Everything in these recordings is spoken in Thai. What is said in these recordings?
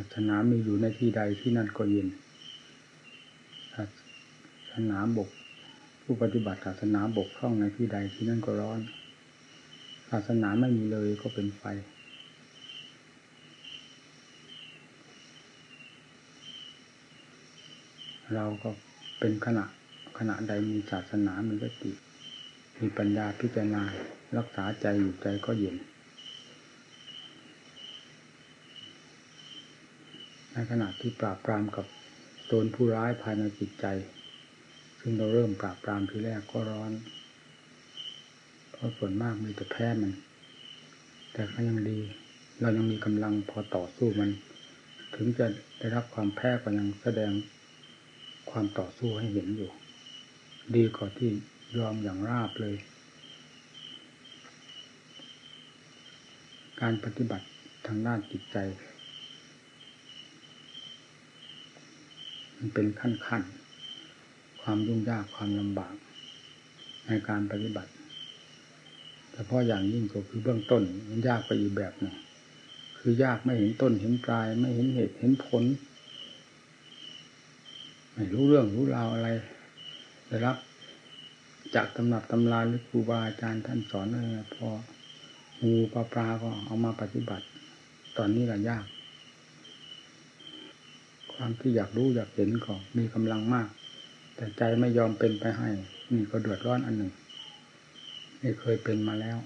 ศาสนามีอยู่ในที่ใดที่นั่นก็เย็น ศาสนาบก ผู้ปฏิบัติศาสนาบกพร่องในที่ใดที่นั่นก็ร้อน ศาสนาไม่มีเลยก็เป็นไฟ เราก็เป็นขณะขณะใดมีศาสนามีสติ มีปัญญาพิจารณารักษาใจอยู่ใจก็เย็น ในขณะที่ปราบปรามกับโจรผู้ร้ายภายในจิตใจ ซึ่งเราเริ่มปราบปรามทีแรกก็ร้อน เพราะส่วนมากมีแต่แพ้มัน แต่ก็ยังดี เรายังมีกำลังพอต่อสู้มัน ถึงจะได้รับความแพ้ก็ยังแสดงความต่อสู้ให้เห็นอยู่ ดีกว่าที่ยอมอย่างราบเลย การปฏิบัติทางด้านจิตใจ มันเป็นขั้นขั้นความยุ่งยากความลำบาก ในการปฏิบัติแต่พาะอย่างยิ่งก็คือเบื้องต้นมันยากไปอีกแบบหนึ่งคือยากไม่เห็นต้นเห็นปลาย ไม่เห็นเหตุเห็นผล ไม่รู้เรื่องรู้ราวอะไรได้รับ จากตำหนับตำราหรือครูบาอาจารย์ท่านสอนอะไรพองูปลาปลาก็เอามาปฏิบัติ ตอนนี้ละยาก ความที่อยากรู้อยากเห็นก็มีกำลังมาก แต่ใจไม่ยอมเป็นไปให้ นี่ก็เดือดร้อนอันหนึ่งนี่เคยเป็นมาแล้ว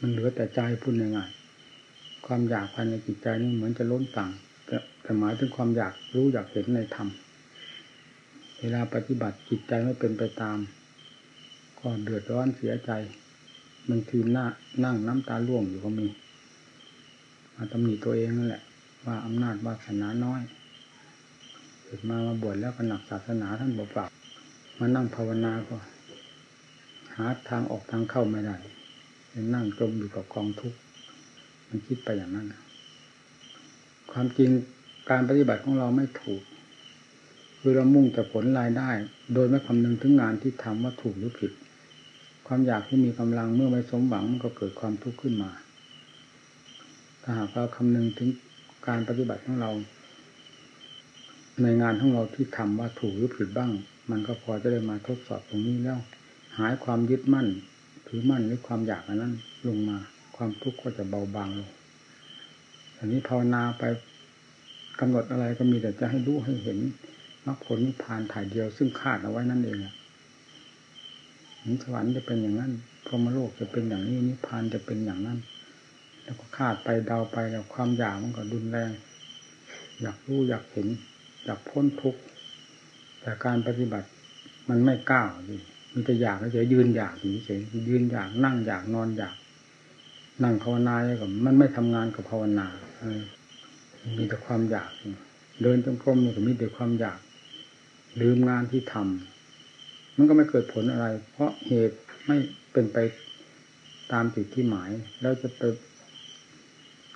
มันเหลือแต่ใจพูดง่ายๆความอยากภายในจิตใจนี่เหมือนจะล้นต่างแต่หมายถึงความอยากรู้อยากเห็นในธรรมเวลาปฏิบัติจิตใจไม่เป็นไปตาม ก็เดือดร้อนเสียใจบางทีหน้านั่งน้ำตาล่วงอยู่ก็มีมาตำหนิตัวเองนั่นแหละ ว่าอำนาจวาสนาน้อย เกิดมามาบวชแล้วก็หนักศาสนาท่านบอกปราบมานั่งภาวนาก็หาทางออกทางเข้าไม่ได้นั่งจมอยู่กับกองทุกข์มันคิดไปอย่างนั้นความจริงการปฏิบัติของเราไม่ถูก คือเรามุ่งแต่ผลรายได้ โดยไม่คำนึงถึงงานที่ทำว่าถูกหรือผิด ความอยากที่มีกำลังเมื่อไม่สมหวังมันก็เกิดความทุกข์ขึ้นมา ถ้าหากเราคำนึงถึงการปฏิบัติของเรา ในงานของเราที่ทำว่าถูกหรือผิดบ้าง มันก็พอจะได้มาทดสอบตรงนี้แล้ว หายความยึดมั่นถือมั่นหรือความอยากอันนั้นลงมาความทุกข์ก็จะเบาบางลงอันนี้ภาวนาไปกำหนดอะไรก็มีแต่จะให้รู้ให้เห็นมรรคผลนิพพานถ่ายเดียวซึ่งคาดเอาไว้นั่นเองนิสวรรค์จะเป็นอย่างนั้นพรหมโลกจะเป็นอย่างนี้นิพพานจะเป็นอย่างนั้น แล้วก็คาดไปเดาไปแล้วความอยากมันก็ดุนแรง อยากรู้อยากเห็น อยากพ้นทุกข์แต่การปฏิบัติมันไม่ก้าวดิมันจะอยากเฉยยืนอยากเฉยยืนอยากนั่งอยากนอนอยาก นั่งภาวนาอย่างกับมันไม่ทำงานกับภาวนาอมีแต่ความอยาก เดินจงกรมมันก็มีแต่ความอยาก ลืมงานที่ทำมันก็ไม่เกิดผลอะไร เพราะเหตุไม่เป็นไปตามจุดที่หมาย แล้วจะไป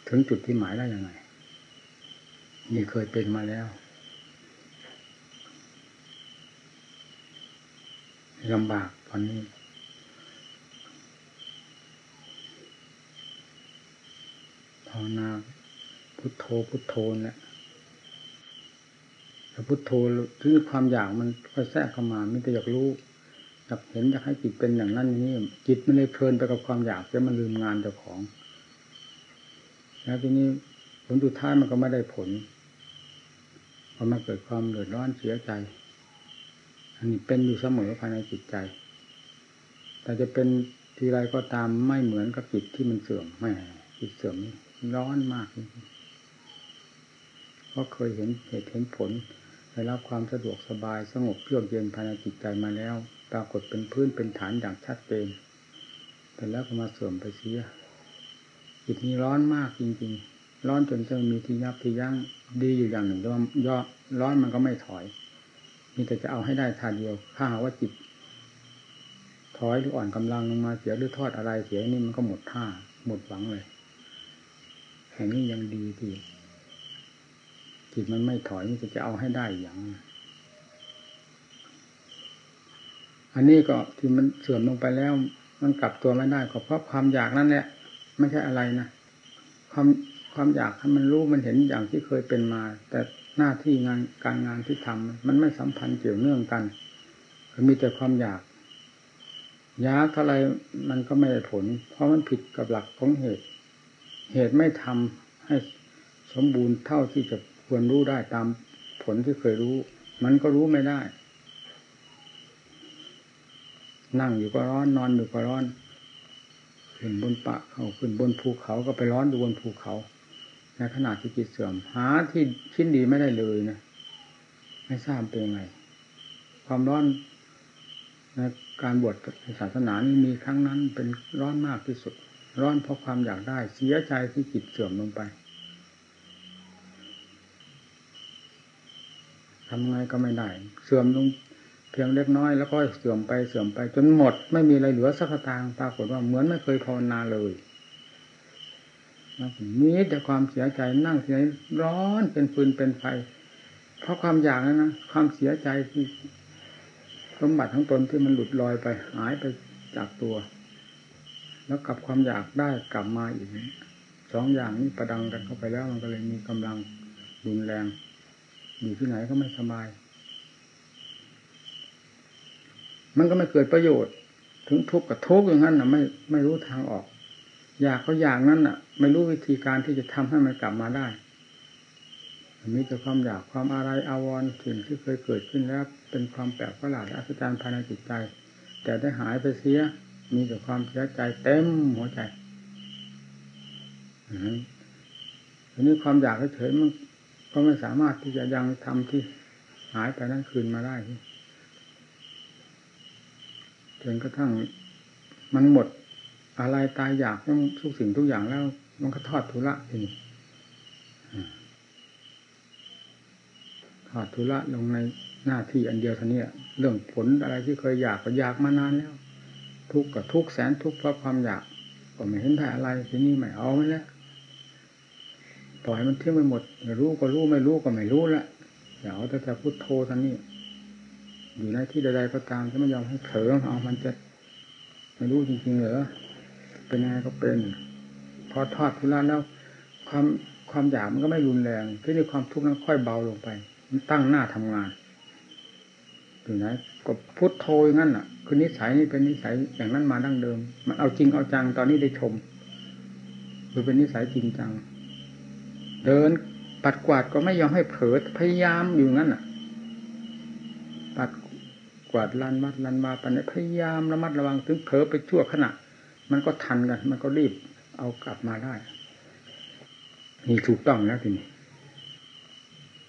ถึงจุดที่หมายได้ยังไงนี่เคยเป็นมาแล้ว ลำบากตอนนี้ภาวนาพุทโธพุทโธเนี่ยพุทโธหรือความอยากมันค่อยแทรกเข้ามาม่ได้อยากรู้อยากเห็นอยากให้จิตเป็นอย่างนั้นอย่างนี้จิตมันเลยเพลินไปกับความอยากแล้วมันลืมงานเจ้าของ แล้วทีนี้ผลสุดท้ายมันก็ไม่ได้ผลพอมาเกิดความเดือดร้อนเสียใจ อันนี้เป็นอยู่เสมอภายในจิตใจ แต่จะเป็นทีไรก็ตามไม่เหมือนกับจิตที่มันเสื่อมไม่จิตเสื่อมร้อนมากเพราะเคยเห็นเหตุเห็นผลได้รับความสะดวกสบายสงบเยือกเย็นภายในจิตใจมาแล้ว ปรากฏเป็นพื้นเป็นฐานอย่างชัดเจนแต่แล้วก็มาเสื่อมไปเสียจิตนี้ร้อนมากจริงๆ ร้อนจนจะมีที่ยับที่ยั้งดีอยู่อย่างหนึ่งแต่ว่าย่อร้อนมันก็ไม่ถอย มีแต่จะเอาให้ได้ทาเดียว ถ้าหาว่าจิตถอยหรืออ่อนกำลังลงมาเสียหรือทอดอะไรเสียนี่มันก็หมดท่าหมดหวังเลยแห่งนี้ยังดีที่จิตมันไม่ถอยมันจะเอาให้ได้อย่าง อันนี้ก็ที่มันเสื่อมลงไปแล้ว มันกลับตัวไม่ได้ก็เพราะความอยากนั่นแหละไม่ใช่อะไรนะความความอยากให้มันรู้มันเห็นอย่างที่เคยเป็นมา แต่ หน้าที่งานการงานที่ทำมันไม่สัมพันธ์เกี่ยวเนื่องกันมีแต่ความอยากอยากเท่าไรมันก็ไม่ได้ผล เพราะมันผิดกับหลักของเหตุ เหตุไม่ทำให้สมบูรณ์เท่าที่จะควรรู้ได้ตามผลที่เคยรู้ มันก็รู้ไม่ได้ นั่งอยู่ก็ร้อนนอนอยู่ก็ร้อน ขึ้นบนปะเขาขึ้นบนภูเขาก็ไปร้อนอยู่บนภูเขา ในขณะที่จิตเสื่อมหาที่ชิ้นดีไม่ได้เลยนะไม่ทราบเป็นไง ความร้อนในการบวชในศาสนานี้มีครั้งนั้นเป็นร้อนมากที่สุด ร้อนเพราะความอยากได้เสียใจที่จิตเสื่อมลงไปทำไงก็ไม่ได้ เสื่อมลงเพียงเล็กน้อยแล้วก็เสื่อมไปเสื่อมไปจนหมด ไม่มีอะไรเหลือสักตางปรากฏว่าเหมือนไม่เคยภาวนาเลย มีแต่ความเสียใจนั่งเสียร้อนเป็นฟืนเป็นไฟ เพราะความอยากนั้นะความเสียใจที่สมบัติของตนที่มันหลุดลอยไปหายไปจากตัว แล้วกับความอยากได้กลับมาอีกสองอย่างนี้ประดังกันเข้าไปแล้วมันก็เลยมีกำลังรุนแรง อยู่ที่ไหนก็ไม่สบาย มันก็ไม่เกิดประโยชน์ ถึงทุกข์กับทุกข์อย่างนั้นนะไม่ไม่รู้ทางออก อยากก็อย่างนั้นน่ะ ไม่รู้วิธีการที่จะทำให้มันกลับมาได้มีแต่ความอยากความอะไรอาวรณ์สิ่งที่เคยเกิดขึ้นแล้ว เป็นความแปลกประหลาดอัศจรรย์ภายในจิตใจ แต่ได้หายไปเสีย มีแต่ความเสียใจเต็มหัวใจอันนี้ความอยากเฉยมันก็ไม่สามารถที่จะยังทำที่หายไปนั้นคืนมาได้จนกระทั่งมันหมด อะไรตายอยากต้องทุกสิ่งทุกอย่างแล้ว มันก็ทอดทุระทีนี้ทอดทุระลงในหน้าที่อันเดียวเท่านี้เรื่องผลอะไรที่เคยอยากก็อยากมานานแล้ว ทุกข์กับทุกแสนทุกข์เพราะความอยาก ก็ไม่เห็นได้อะไรทีนี้ไม่เอาแล้วปล่อยมันเที่ยงไปหมดรู้ก็รู้ไม่รู้ก็ไม่รู้ละอย่าเอาแต่แต่พุทโธท่านนี้ อยู่ในที่ใดๆก็ตามจะไม่ยอมให้เผลอเอามันจะไม่รู้จริงๆเหรอ เป็นยังไงก็เป็น พอทอดทุลาแล้ว ความความอยากมันก็ไม่รุนแรงที่นี่ความทุกข์นั้นค่อยเบาลงไป มันตั้งหน้าทำงานอยู่ไหนก็พุทโธอย่างนั้นอะ คือนิสัยนี่เป็นนิสัยอย่างนั้นมาดั้งเดิม มันเอาจริงเอาจังตอนนี้ได้ชมคือเป็นนิสัยจริงจัง เดินปัดกวาดก็ไม่ยอมให้เผลอพยายามอยู่งั้นอะ ปัดกวาดลานวัดลานมาปันพยายามระมัดระวังถึงเผลอไปชั่วขณะ มันก็ทันกัน มันก็รีบเอากลับมาได้นี่ถูกต้องแล้วทีนี้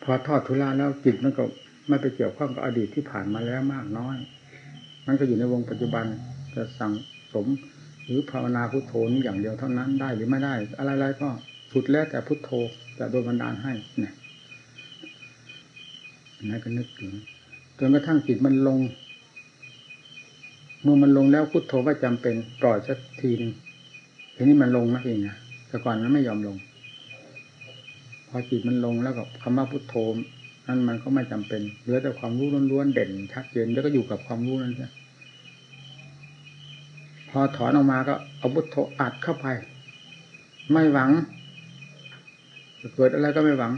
พอทอดทุลาแล้วจิตมันก็ไม่ไปเกี่ยวข้องกับอดีตที่ผ่านมาแล้วมากน้อย มันก็อยู่ในวงปัจจุบันจะสั่งสมหรือภาวนาพุทโธนี้อย่างเดียวเท่านั้นได้หรือไม่ได้ อะไรๆก็สุดแล้วแต่พุทโธจะโดนบันดาลให้เนี่ยนั่นก็นึกถึงจนกระทั่งจิตมันลง เมื่อมันลงแล้วพุทโธก็จำเป็นปล่อยสักทีนึงทีนี้มันลงนะเองนะแต่ก่อนมันไม่ยอมลง พอจิตมันลงแล้วกับคำว่าพุทโธนั้นมันก็ไม่จำเป็นเหลือแต่ความรู้ล้วนๆเด่นชัดเจนแล้วก็อยู่กับความรู้นั้นใช่พอถอนออกมาก็เอาพุทโธอัดเข้าไป ไม่หวังเกิดอะไรก็ไม่หวัง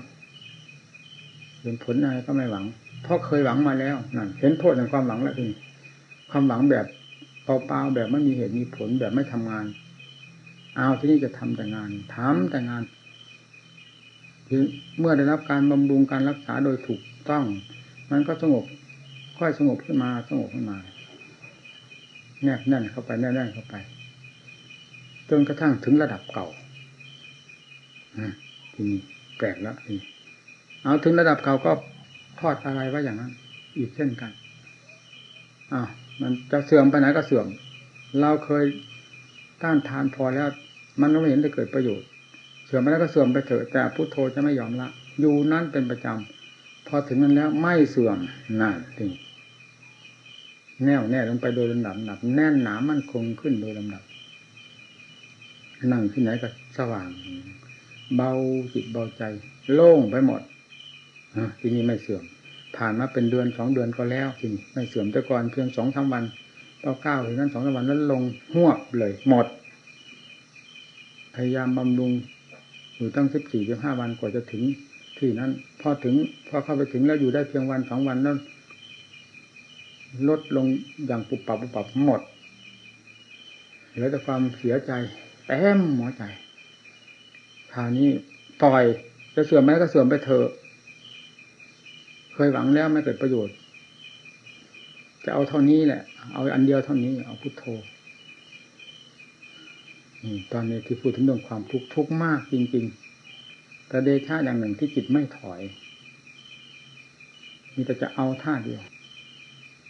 เห็นผลอะไรก็ไม่หวัง เพราะเคยหวังมาแล้วนั่นเห็นโทษในความหวังแล้วที ความหวังแบบเปล่าๆแบบไม่มีเหตุมีผลแบบไม่ทำงาน เอาที่นี่จะทำแต่งานทำแต่งานเมื่อได้รับการบำรุงการรักษาโดยถูกต้อง มันก็สงบ ค่อยสงบขึ้นมาสงบขึ้นมา แนบแน่นเข้าไปแน่นเข้าไปจนกระทั่งถึงระดับเก่าทีนี้แปลกแล้วทีเอาถึงระดับเก่าก็ทอดอะไรไว้อย่างนั้น อีกเช่นกันอ้าว มันจะเสื่อมไปไหนก็เสื่อม เราเคยต้านทานพอแล้ว มันไม่เห็นจะเกิดประโยชน์ เสื่อมไปแล้วก็เสื่อมไปเถอะแต่พุทโธจะไม่ยอมละ อยู่นั้นเป็นประจำพอถึงนั้นแล้วไม่เสื่อมนั่นจริงแน่วแน่ลงไปโดยลำดับหนักแน่นหนามั่นคงขึ้นโดยลำดับ นั่งที่ไหนก็สว่าง เบาจิตเบาใจ โล่งไปหมดทีนี้ไม่เสื่อม ผ่านมาเป็นเดือนสองเดือนก็แล้วทีนี้ไม่เสื่อมแต่ก่อนเพียงสองสามวันต่อเก้าถึงนั้นสองสามวันแล้วลงหวบเลย หมด พยายามบำรุงอยู่ตั้งสิบสี่สิบห้าวันกว่าจะถึง ที่นั้น พอถึงพอเข้าไปถึงแล้วอยู่ได้เพียงวันสองวันแล้วลดลงอย่างปุบปับปุบปับหมดเหลือแต่ความเสียใจเต็มหัวใจคราวนี้ปล่อยจะเสื่อมไหมก็เสื่อมไปเถอะ เคยหวังแล้วไม่เกิดประโยชน์ จะเอาเท่านี้แหละ เอาอันเดียวเท่านี้ เอาพุทโธตอนนี้ที่พูดถึงเรื่องความทุกข์ทุกข์มากจริงๆ แต่เดชาอย่างหนึ่งที่จิตไม่ถอย มีแต่จะเอาท่าเดียว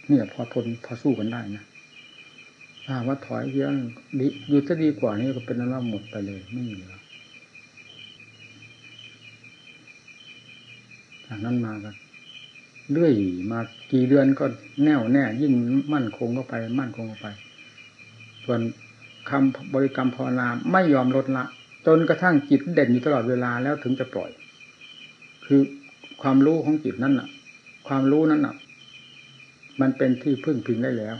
นี่พอทนพอสู้กันได้นะถ้าว่าถอยเยอะดีอยู่จะดีกว่านี้ก็เป็นนั้นว่าหมดไปเลยไม่มีแล้วจากนั้นมากัน เรื่อยมากี่เดือนก็แน่วแน่ ยิ่งมั่นคงเข้าไป มั่นคงเข้าไป ส่วนคำบริกรรมภาวนาไม่ยอมลดละ จนกระทั่งจิตเด่นอยู่ตลอดเวลาแล้วถึงจะปล่อย คือความรู้ของจิตนั่นน่ะ ความรู้นั้นน่ะ มันเป็นที่พึ่งพิงได้แล้ว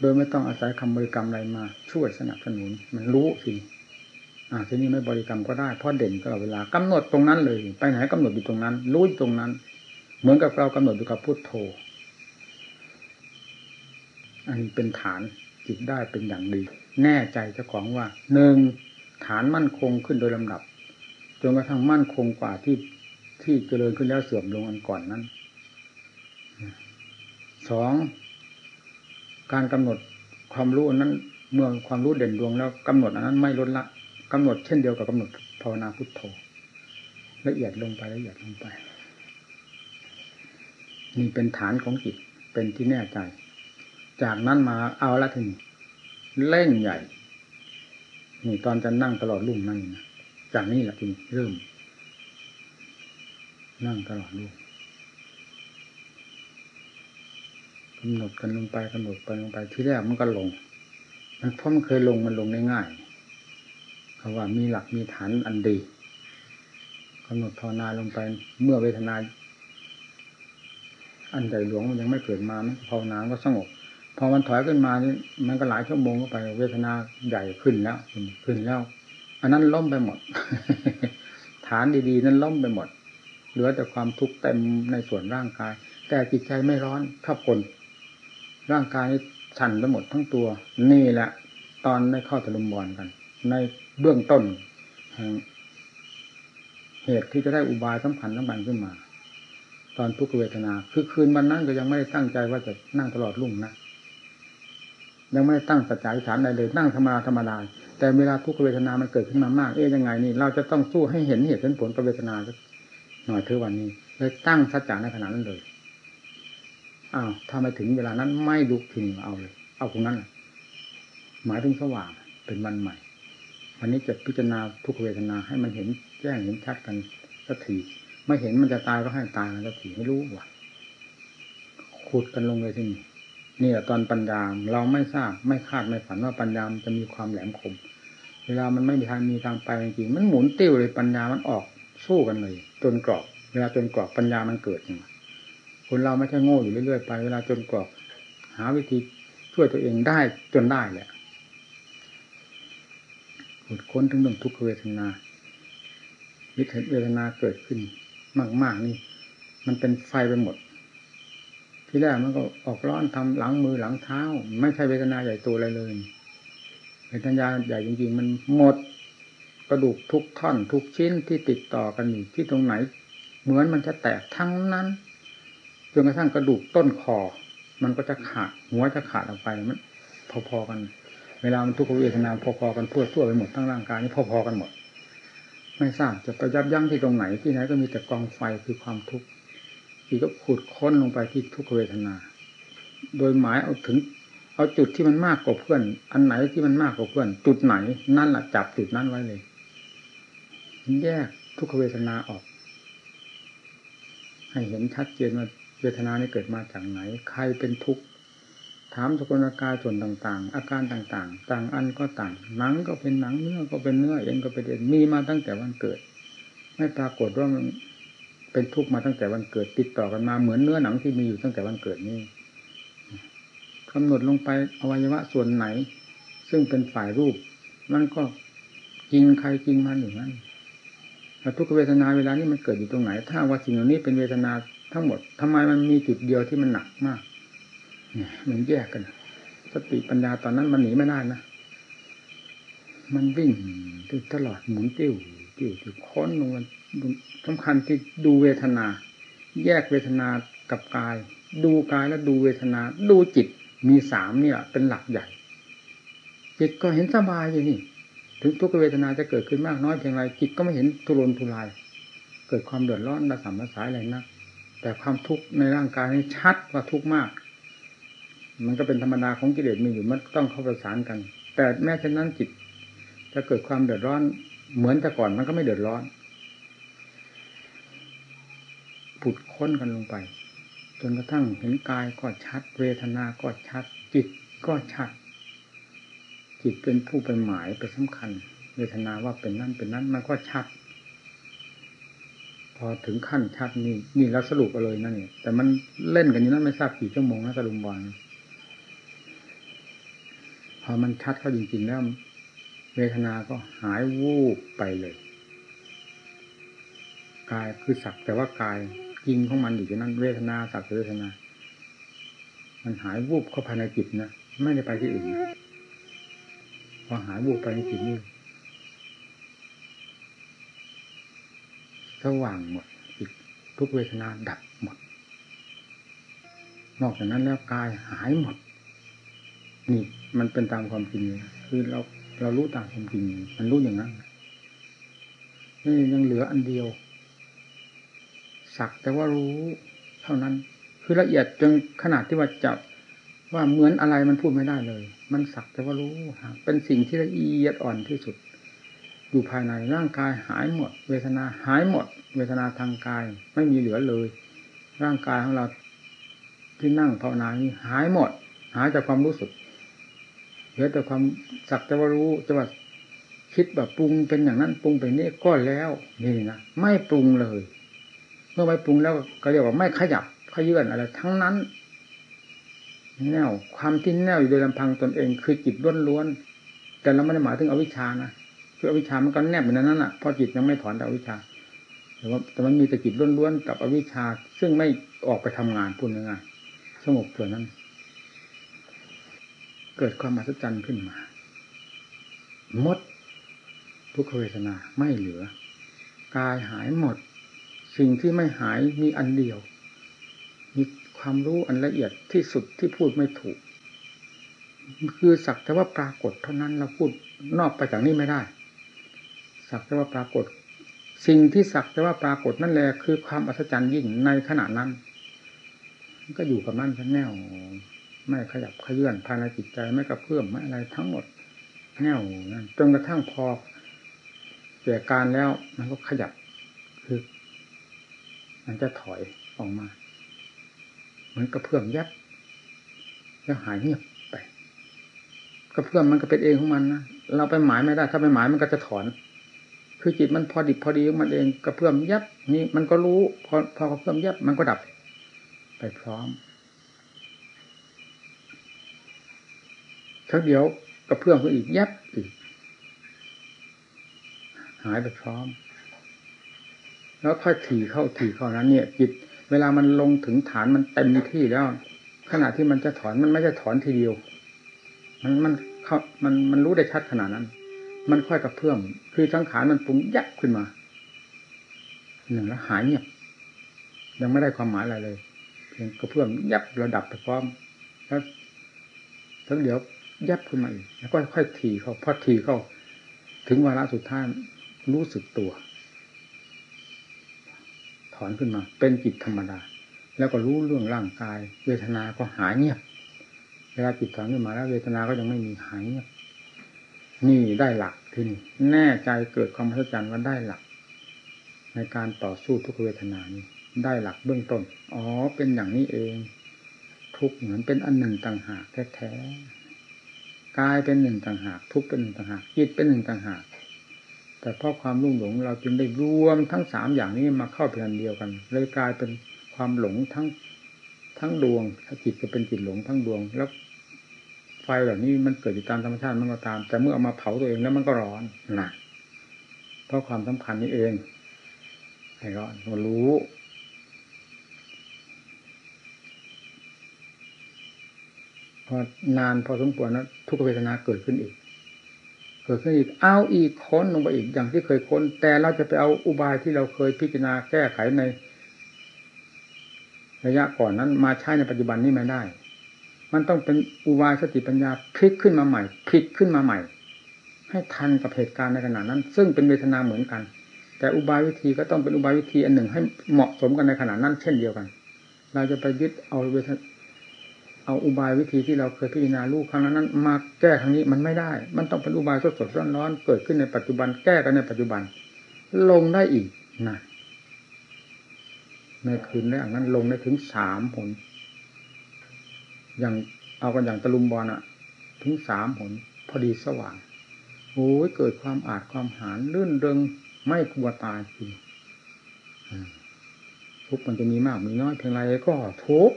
โดยไม่ต้องอาศัยคำบริกรรมอะไรมา ช่วยสนับสนุน มันรู้สิอ่าทีนี้ไม่บริกรรมก็ได้เพราะเด่นตลอดเวลากำหนดตรงนั้นเลย ไปไหนกำหนดอยู่ตรงนั้น รู้ตรงนั้น เหมือนกับเรากำหนดอยู่กับพุทโธ อันนี้เป็นฐานจิตได้เป็นอย่างดี แน่ใจเจ้าของว่าหนึ่งฐานมั่นคงขึ้นโดยลำดับจนกระทั่งมั่นคงกว่าที่ที่เจริญขึ้นแล้วเสื่อมลงอันก่อนนั้นสองการกำหนดความรู้นั้นเมื่อความรู้เด่นดวงแล้วกำหนดอันนั้นไม่ลดละกำหนดเช่นเดียวกับกำหนดภาวนาพุทโธละเอียดลงไปละเอียดลงไป นี่เป็นฐานของจิตเป็นที่แน่ใจ จากนั้นมาเอาละทีนี้เล่งใหญ่ นี่ตอนจะนั่งตลอดรุ่งนั่งนะจากนี้แหละทีนี้เริ่ม นั่งตลอดรุ่งกำหนดกันลงไปกำหนดไปลงไปที่แรกมันก็ลงมันเพราะมันเคยลงมันลงได้ง่ายคำว่ามีหลักมีฐานอันดีกำหนดภาวนาลงไป เมื่อเวทนา อันใหญ่หลวงมันยังไม่เกิดมาภาวนาก็สงบพอมันถอยขึ้นมานี่มันก็หลายชั่วโมงเข้าไปเวทนาใหญ่ขึ้นแล้วขึ้นแล้ว อันนั้นล้มไปหมด ฐานดีๆ นั้นล้มไปหมด เหลือแต่ความทุกข์เต็มในส่วนร่างกาย แต่จิตใจไม่ร้อนถ้าผลร่างกายสั่นไปหมดทั้งตัว นี่แหละ ตอนได้เข้าตะลุมบอลกัน ในเบื้องต้นแห่งเหตุที่จะได้อุบายสำคัญสำคัญขึ้นมา ตอนทุกเวทนา คือคืนวันนั้นก็ยังไม่ได้ตั้งใจว่าจะนั่งตลอดรุ่งนะยังไม่ได้ตั้งสัจจะฐานใดเลยนั่งธรรมดาธรรมดาแต่เวลาทุกเวทนามันเกิดขึ้นมามาก เอ๊ยยังไงนี่เราจะต้องสู้ให้เห็นเหตุเห็นผลกับเวทนาหน่อยเท่าวันนี้เลยตั้งสัจจะในขณะนั้นเลยอ้าวถ้าไม่ถึงเวลานั้นไม่ลุกทีนี้เอาเลย เอาตรงนั้นหมายถึงสว่างเป็นวันใหม่วันนี้จะพิจารณาทุกเวทนาให้มันเห็นแจ้งเห็นชัดกันสักที ไม่เห็นมันจะตายก็ให้ตายมันสักทีไม่รู้ว่ะขุดกันลงเลยที่นี่นี่แหละตอนปัญญาเราไม่ทราบไม่คาดไม่ฝันว่าปัญญามันจะมีความแหลมคม เวลามันไม่มีทางมีทางไปจริงๆมันหมุนติ้วเลยปัญญามันออกสู้กันเลย จนกรอบ เวลาจนกรอบปัญญามันเกิดอย่างคนเราไม่ใช่โง่อยู่เรื่อยๆไป เวลาจนกรอบ หาวิธีช่วยตัวเองได้จนได้แหละขุดค้นถึงเรื่องทุกขเวทนาวิถีเวทนาเกิดขึ้น มาก ๆ นี่ มันเป็นไฟไปหมด ที่แรกมันก็ออกร้อนทำหลังมือหลังเท้า ไม่ใช่เวทนาใหญ่โตอะไรเลยเวทนาใหญ่จริง ๆ มันหมดกระดูกทุกท่อนทุกชิ้นที่ติดต่อกันอยู่ที่ตรงไหน เหมือนมันจะแตกทั้งนั้นจนกระทั่งกระดูกต้นคอ มันก็จะขาดหัวจะขาดออกไปมันพอๆกัน เวลามันทุกขเวทนาพอๆกันทั่วทั่วไปหมดทั้งร่างกายนี่พอๆกันหมด ไม่ทราบจะไปยับยั้งที่ตรงไหนที่ไหนก็มีแต่กองไฟคือความทุกข์ที่ก็ขุดค้นลงไปที่ทุกขเวทนา โดยหมายเอาถึง เอาจุดที่มันมากกว่าเพื่อน อันไหนที่มันมากกว่าเพื่อน จุดไหนนั่นแหละจับจุดนั้นไว้เลย แยกทุกขเวทนาออก ให้เห็นชัดเจนว่าเวทนานี้เกิดมาจากไหน ใครเป็นทุกข์ ถามสกุลกายส่วนต่างๆ อาการต่างๆ ต่างอันก็ต่าง หนังก็เป็นหนังเนื้อก็เป็นเนื้อเอ็นก็เป็นเอ็นมีมาตั้งแต่วันเกิด ไม่ปรากฏว่ามันเป็นทุกข์มาตั้งแต่วันเกิด ติดต่อกันมาเหมือนเนื้อหนังที่มีอยู่ตั้งแต่วันเกิดนี้กำหนดลงไปอวัยวะส่วนไหน ซึ่งเป็นฝ่ายรูป มันก็จริงใครจริงมันอยู่นั่นแล้วทุกขเวทนาเวลานี้มันเกิดอยู่ตรงไหน ถ้าว่าสิ่งเหล่านี้เป็นเวทนาทั้งหมดทำไมมันมีจุดเดียวที่มันหนักมาก มันแยกกัน สติปัญญาตอนนั้นมันหนีไม่ได้นะมันวิ่งตลอดหมุนติ้วติ้วติ้วค้นลงมันสำคัญที่ดูเวทนา แยกเวทนากับกาย ดูกายแล้วดูเวทนา ดูจิตมีสามเนี่ย เป็นหลักใหญ่ จิตก็เห็นสบายอยู่นี่ ถึงทุกเวทนาจะเกิดขึ้นมากน้อยเพียงไรจิตก็ไม่เห็นทุรนทุราย เกิดความเดือดร้อนระสำระสายอะไรนะแต่ความทุกข์ในร่างกายนี่ชัดว่าทุกข์มาก มันก็เป็นธรรมดาของกิเลสมีอยู่มันต้องเข้าประสานกัน แต่แม้เช่นนั้นจิตจะเกิดความเดือดร้อน เหมือนแต่ก่อนมันก็ไม่เดือดร้อนผุดค้นกันลงไป จนกระทั่งเห็นกายก็ชัด เวทนาก็ชัด จิตก็ชัด จิตเป็นผู้เป็นหมายเป็นสำคัญ เวทนาว่าเป็นนั่นเป็นนั้นมันก็ชัด พอถึงขั้นชัดนี่นี่เราสรุปไปเลยนั่นนี่แต่มันเล่นกันอยู่นั้นไม่ทราบกี่ชั่วโมงนะตะลุมบอล พอมันชัดเข้าจริง ๆ แล้ว เวทนาก็หายวูบไปเลยกายคือสักแต่ว่ากายจริงของมันอยู่ที่นั่นเวทนาสักเวทนา มันหายวูบเข้าภายในจิตนะไม่ได้ไปที่อื่นนะพอหายวูบไปในจิตนี่สว่างหมดอีกทุกเวทนาดับหมด นอกจากนั้นแล้วกายหายหมด นี่ มันเป็นตามความจริงคือเราเรารู้ตามความจริงมันรู้อย่างนั้นนี่ยังเหลืออันเดียว สักแต่ว่ารู้เท่านั้น คือละเอียดจนขนาดที่ว่าจับว่าเหมือนอะไรมันพูดไม่ได้เลย มันสักแต่ว่ารู้เป็นสิ่งที่ละเอียดอ่อนที่สุด อยู่ภายในร่างกายหายหมด เวทนาหายหมด เวทนาทางกาย ไม่มีเหลือเลย ร่างกายของเราที่นั่งภาวนานี้หายหมด หายจากความรู้สึก ลือแต่ความสักแต่ว่ารู้จะว่าคิดแบบปรุงเป็นอย่างนั้นปรุงเป็นนี้ก็แล้วนี่นะไม่ปรุงเลย เมื่อไม่ปรุงแล้วก็เรียกว่าไม่ขยับขยื่นอะไร ทั้งนั้น แนวความที่แนวอยู่โดยลำพังตนเอง คือจิตล้วนๆแต่เราไม่ได้หมายถึงอวิชชานะคืออวิชชามันก็แนบอยู่ในนั้นแหละเพราะจิตยังไม่ถอนต่อวิชชาแต่ว่าแต่มันมีแต่จิตล้วนๆกับอวิชชา ซึ่งไม่ออกไปทำงานพูดง่ายๆสงบตัวนั้น เกิดความมหัศจรรย์ขึ้นมา หมดทุกขเวทนาไม่เหลือ กายหายหมด สิ่งที่ไม่หายมีอันเดียว มีความรู้อันละเอียดที่สุดที่พูดไม่ถูก คือสักแต่ว่าปรากฏเท่านั้นเราพูดนอกไปจากนี้ไม่ได้ สักแต่ว่าปรากฏ สิ่งที่สักแต่ว่าปรากฏนั่นแหละคือความอัศจรรย์ยิ่งในขณะนั้น ก็อยู่กับนั่นแน่ว ไม่ขยับขยื่นภายในจิตใจไม่กระเพื่อมไม่อะไรทั้งหมดแน่วนั่นจนกระทั่งพอเกิดการแล้ว มันก็ขยับคือ มันจะถอยออกมาเหมือนกระเพื่อมยับแล้วหายเงียบไปกระเพื่อมมันก็เป็นเองของมันนะเราไปหมายไม่ได้ ถ้าไปหมายมันก็จะถอน คือจิตมันพอดิบพอดีของมันเองกระเพื่อมยับนี่มันก็รู้พอพอกระเพื่อมยับมันก็ดับ ไปพร้อม ทักเดียวกระเพื่อมก็อีกยับอีก หายไปพร้อม แล้วค่อยถี่เข้าถี่เข้านั้น เนี่ย จิต เวลามันลงถึงฐานมันเต็มที่แล้ว ขณะที่มันจะถอนมันไม่ใช่ถอนทีเดียว มันมันเขามันมันรู้ได้ชัดขนาดนั้น มันค่อยกระเพื่อมคือสังขารมันปรุงยับขึ้นมาหนึ่งแล้วหายเงียบยังไม่ได้ความหมายอะไรเลยเพียงกระเพื่อมยับระดับไปพร้อมแล้วทั้งเดี๋ยว ยับขึ้นมาอีกแล้วก็ค่อยทีเข้าพอทีเข้า ถึงวาระสุดท้ายรู้สึกตัว ถอนขึ้นมา เป็นจิตธรรมดา แล้วก็รู้เรื่องร่างกาย เวทนาก็หายเงียบเวลาจิตถอนขึ้นมาแล้ว เวทนาก็ยังไม่มีหายเงียบนี่ได้หลักที่นี่แน่ใจเกิดความพัฒนาว่าได้หลัก ในการต่อสู้ทุกเวทนานี้ได้หลักเบื้องต้น อ๋อ เป็นอย่างนี้เอง ทุกเหมือนเป็นอันหนึ่งต่างหากแท้ๆ กายเป็นหนึ่งต่างหาก ทุกเป็นหนึ่งต่างหากจิตเป็นหนึ่งต่างหาก แต่เพราะความรุ่งหลงเราจึงได้รวมทั้งสามอย่างนี้มาเข้าเป็นอันเดียวกัน เลยกลายเป็นความหลงทั้งทั้งดวง ถ้าจิตก็เป็นจิตหลงทั้งดวง แล้ว ไฟเหล่านี้มันเกิดอยู่ตามธรรมชาติมันก็ตาม แต่เมื่อเอามาเผาตัวเองแล้วมันก็ร้อนนะเพราะความสัมพันธ์นี้เองให้ร้อนรู้ พอนานพอสมควรนะทุกเวทนาเกิดขึ้นอีก เกิดขึ้นอีกเอาอีกค้นลงไปอีกอย่างที่เคยค้น แต่เราจะไปเอาอุบายที่เราเคยพิจารณาแก้ไขใน ระยะก่อนนั้น มาใช้ในปัจจุบันนี้ไม่ได้ มันต้องเป็นอุบายสติปัญญาพลิกขึ้นมาใหม่พลิกขึ้นมาใหม่ ให้ทันกับเหตุการณ์ในขณะนั้น ซึ่งเป็นเวทนาเหมือนกัน แต่อุบายวิธีก็ต้องเป็นอุบายวิธีอันหนึ่งให้เหมาะสมกันในขณะนั้น เช่นเดียวกัน เราจะไปยึดเอาเวท เอาอุบายวิธีที่เราเคยพิจารณาลูกครั้งนั้นมาแก้ครั้งนี้มันไม่ได้ มันต้องเป็นอุบายสดสดร้อนร้อนเกิดขึ้นในปัจจุบันแก้กันในปัจจุบัน ลงได้อีกนะในคืนแรกนั้นลงได้ถึงสามผลอย่างเอากันอย่างตะลุมบอลอะถึงสามผลพอดีสว่างโอ้ยเกิดความอาจความหานลื่นเริงไม่กลัวตายจริงทุกมันจะมีมากมีน้อยเพียงไรก็ทุก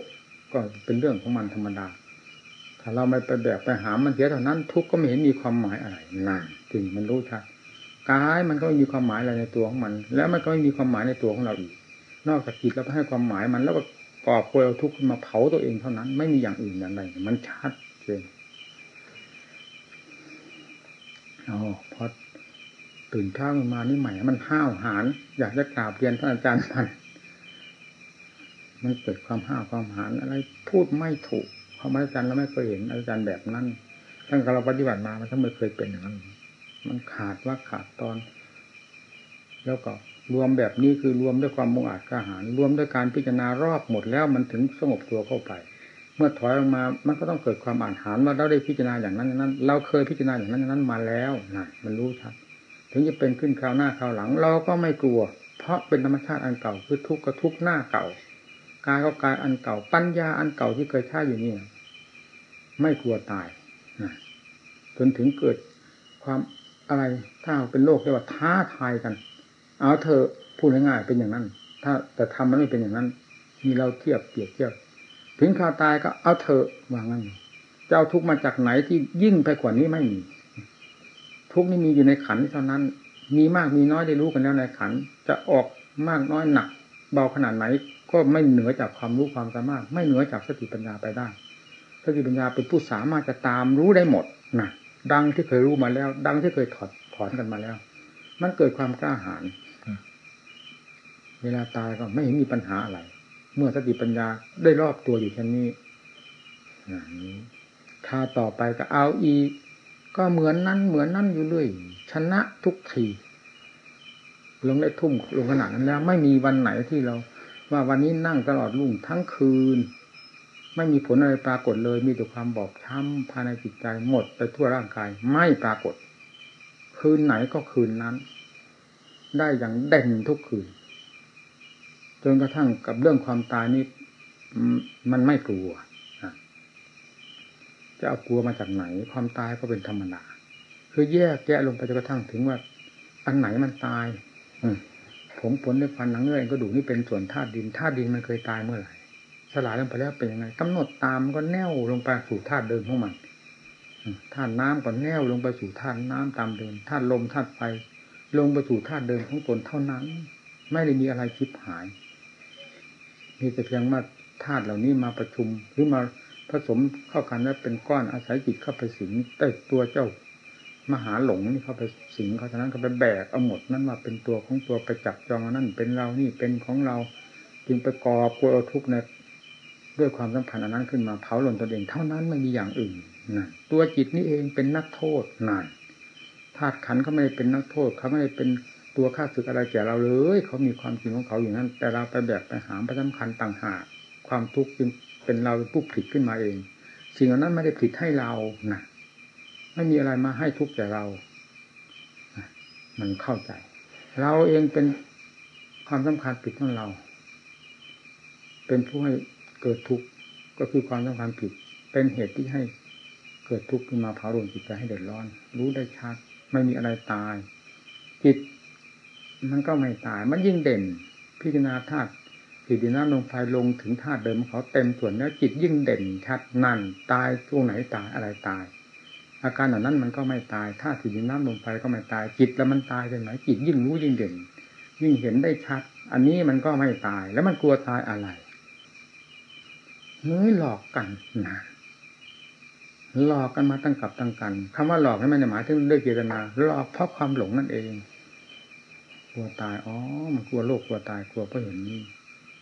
ก็เป็นเรื่องของมันธรรมดา ถ้าเราไม่ไปแบกไปหามันเสียเท่านั้น ทุกก็ไม่เห็นมีความหมายอะไรนั่นจริงมันรู้ชัดกายมันก็ไม่มีความหมายอะไรในตัวของมัน แล้วมันก็ไม่มีความหมายในตัวของเราอีก นอกจากจิตเราไปให้ความหมายมัน แล้วก็กอบโกยเอาทุกข์มาเผาตัวเองเท่านั้น ไม่มีอย่างอื่นอย่างใดมันชัดเจนอ๋อพอตื่นเช้ามานี่ใหม่มันห้าวหาญอยากจะกราบเรียนท่านอาจารย์มัน มันเกิดความห้าวความหาญอะไรพูดไม่ถูกเพราะอาจารย์เราไม่เคยเห็นอาจารย์แบบนั้นตั้งแต่เราปฏิบัติมามันทั้งไม่เคยเป็นอย่างนั้น มันขาดว่าขาดตอน แล้วก็รวมแบบนี้คือรวมด้วยความมุ่งอาจกล้าหาญรวมด้วยการพิจารณารอบหมดแล้วมันถึงสงบตัวเข้าไป เมื่อถอยออกมา มันก็ต้องเกิดความอ่านหานว่าเราได้พิจารณาอย่างนั้นอย่างนั้น เราเคยพิจารณาอย่างนั้นอย่างนั้นมาแล้วนะมันรู้ชัดถึงจะเป็นขึ้นคราวหน้าคราวหลัง เราก็ไม่กลัว เพราะเป็นธรรมชาติอันเก่าคือทุกข์ก็ทุกข์หน้าเก่า กายก็กายอันเก่า ปัญญาอันเก่าที่เคยใช้อยู่นี่ไม่กลัวตายนะจนถึงเกิดความอะไรถ้าเป็นโลกเรียกว่าท้าทายกัน เอาเธอพูดง่ายๆเป็นอย่างนั้น ถ้าแต่ทำมันไม่เป็นอย่างนั้น มีเราเทียบเปรียบเทียบ ถึงข่าวตายก็เอาเธอว่างั้นจะเอาทุกมาจากไหนที่ยิ่งไปกว่านี้ไม่มี ทุกนี่มีอยู่ในขันเท่านั้น มีมากมีน้อยได้รู้กันแล้วในขัน จะออกมากน้อยหนัก เบาขนาดไหน ก็ไม่เหนือจากความรู้ความสามารถ ไม่เหนือจากสติปัญญาไปได้สติปัญญาเป็นผู้สามารถจะตามรู้ได้หมดนะดังที่เคยรู้มาแล้ว ดังที่เคยถอดถอนกันมาแล้ว มันเกิดความกล้าหาญเวลาตายก็ไม่เห็นมีปัญหาอะไร เมื่อสติปัญญาได้รอบตัวอยู่เช่นนี้ถ้าต่อไปก็เอาอีกก็เหมือนนั้นเหมือนนั่นอยู่เรื่อยชนะทุกทีลงได้ทุ่มลงขนาดนั้นแล้ว ไม่มีวันไหนที่เรา ว่าวันนี้นั่งตลอดรุ่งทั้งคืน ไม่มีผลอะไรปรากฏเลย มีแต่ความบอบช้ำภายในจิตใจหมดไปทั่วร่างกาย ไม่ปรากฏ คืนไหนก็คืนนั้น ได้อย่างเด่นทุกคืน จนกระทั่งกับเรื่องความตายนี่มันไม่กลัวจะเอากลัวมาจากไหน ความตายก็เป็นธรรมดาคือแยกแยะลงไปจนกระทั่งถึงว่า อันไหนมันตาย อื ผมผลในฟันหนังเนื้อเองก็ดูนี่เป็นส่วนธาตุดินธาตุดินมันเคยตายเมื่อไหร่สลายลงไปแล้วเป็นยังไงกำหนดตามก็แน่วลงไปสู่ธาตุเดิมของมันธาตุน้ำก็แน่วลงไปสู่ธาตุน้ำตามเดิมธาตุลมธาตุไฟลงไปสู่ธาตุเดิมของตนเท่านั้น ไม่ได้มีอะไรคิดหาย มีแต่เพียงว่าธาตุเหล่านี้มาประชุมหรือมาผสมเข้ากันแล้วเป็นก้อนอาศัยจิตเข้าไปสิงใต้ตัวเจ้า มหาหลงนี่เขาไปสิงเขาฉะนั้นเขาไปแบกเอาหมดนั้นว่าเป็นตัวของตัวไปจับจองนั่นเป็นเรานี่เป็นของเรา จึงไปกอบกลัวทุกข์ในด้วยความสัมพันธ์อันนั้นขึ้นมาเผาหล่นตัวเอง เท่านั้นไม่มีอย่างอื่นนะตัวจิตนี่เองเป็นนักโทษนานธาตุขันเขาไม่ได้เป็นนักโทษเขาไม่ได้เป็นตัวฆ่าศึกอะไรแก่เราเลยเขามีความจริงของเขาอย่างนั้น แต่เราไปแบกไปหามไปสำคัญต่างหากความทุกข์จึงเป็นเราเป็นผู้ผลิตขึ้นมาเองสิ่งเหล่านั้นไม่ได้ผลิตให้เรานะ ไม่มีอะไรมาให้ทุกข์แก่เรา มันเข้าใจ เราเองเป็นความสำคัญผิดของเรา เป็นผู้ให้เกิดทุกข์ก็คือความสำคัญผิด เป็นเหตุที่ให้เกิดทุกข์ขึ้นมาเผาลนจิตใจให้เดือดร้อน รู้ได้ชัด ไม่มีอะไรตาย จิต มันก็ไม่ตาย มันยิ่งเด่น พิจารณาธาตุสี่ดินน้ำลงไฟลงถึงธาตุเดิมเขาเต็มส่วนแล้วจิตยิ่งเด่นชัดนั่นตายตรงไหนตายอะไรตาย อาการเหล่านั้นมันก็ไม่ตายถ้าถิดินน้ำลงไปก็ไม่ตายจิตแล้วมันตายเป็นไหนจิตยิ่งรู้ยิ่งเด่น ยิ่งเห็นได้ชัด อันนี้มันก็ไม่ตาย แล้วมันกลัวตายอะไรเฮ้ยหลอกกันนะหลอกกันมาตั้งกับตั้งกันคำว่าหลอกนั้นไม่ได้หมายถึงด้วยเจตนาหลอกเพราะความหลงนั่นเอง กลัวตายอ๋อมันกลัวโลกกลัวตายกลัวเพราะเห็นนี้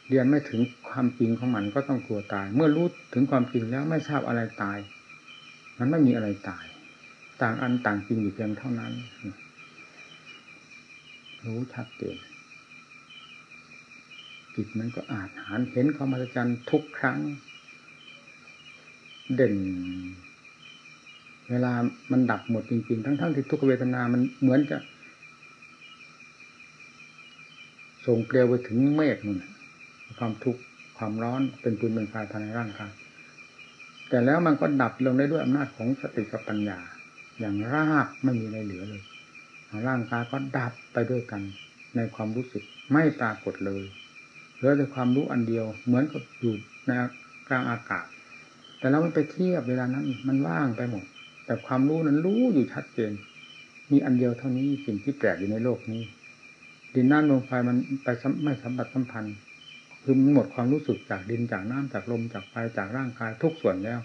เรียนไม่ถึงความจริงของมันก็ต้องกลัวตาย เมื่อรู้ถึงความจริงแล้วไม่ทราบอะไรตาย มันไม่มีอะไรตาย ต่างอันต่างจริงอยู่เพียงเท่านั้น รู้ชัดเจนจิตมันก็อาจหารเห็นความมหัศจรรย์ทุกครั้ง เด่น เวลามันดับหมดจริงๆ ทั้งๆที่ทุกเวทนามันเหมือนจะ ส่งเปลวไปถึงเมฆนู่นความทุกข์ความร้อนเป็นปืนเป็นไฟภายในร่างกายแต่แล้วมันก็ดับลงได้ด้วยอำนาจของสติกับปัญญา อย่างราบไม่มีอะไรเหลือเลยร่างกายก็ดับไปด้วยกัน ในความรู้สึกไม่ปรากฏเลยเหลือแต่ความรู้อันเดียว เหมือนกับอยู่ในกลางอากาศ แต่เราไม่ไปเทียบเวลานั้น มันว่างไปหมด แต่ความรู้นั้นรู้อยู่ชัดเจน มีอันเดียวเท่านี้สิ่งที่แปลกอยู่ในโลกนี้ดินน้ำลมไฟมันไปไม่สัมผัสสัมพันธ์คือหมดความรู้สึกจากดินจากน้ำจากลมจากไฟจากร่างกายทุกส่วนแล้ว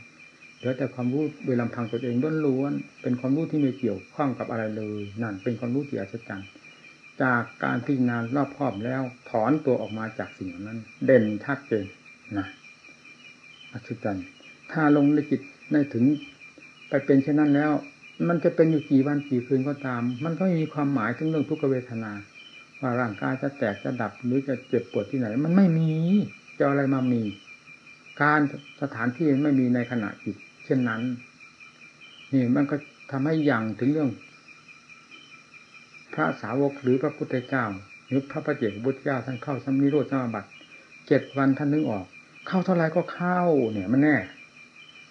เหลือแต่ความรู้โดยลำพังตัวเองล้วนๆเป็นความรู้ที่ไม่เกี่ยวข้องกับอะไรเลย นั่นเป็นความรู้ที่อัศจรรย์จากการพิจารณารอบครอบแล้ว ถอนตัวออกมาจากสิ่งนั้น เด่นชัดเจนนะอัศจรรย์ถ้าลงในจิตได้ถึงไปเป็นเช่นนั้นแล้ว มันจะเป็นอยู่กี่วันกี่คืนก็ตาม มันก็มีความหมายถึงเรื่องทุกขเวทนา ว่าร่างกายจะแตกจะดับหรือจะเจ็บปวดที่ไหน มันไม่มีจะอะไรมามี การสถานที่ไม่มีในขณะจิต เช่นนั้น นี่มันก็ทำให้ยังถึงเรื่อง พระสาวกหรือพระพุทธเจ้าหรือพระประเจกพุทธเจ้าท่านเข้าสัมนิโรธสมาบัติเจ็ดวันท่านนึกออก เข้าเท่าไรก็เข้า เนี่ยมันแน่